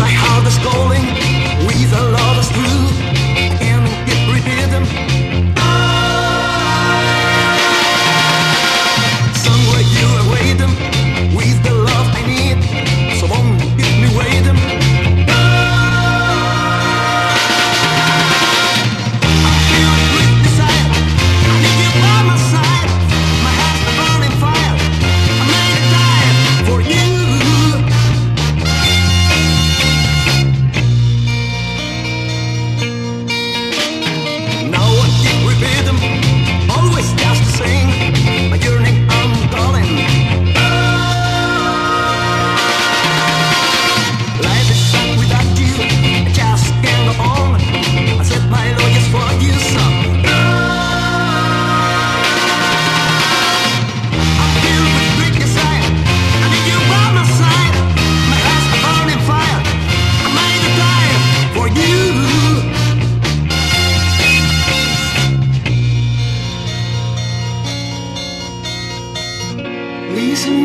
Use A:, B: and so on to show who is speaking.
A: My heart is calling, we the lovers through.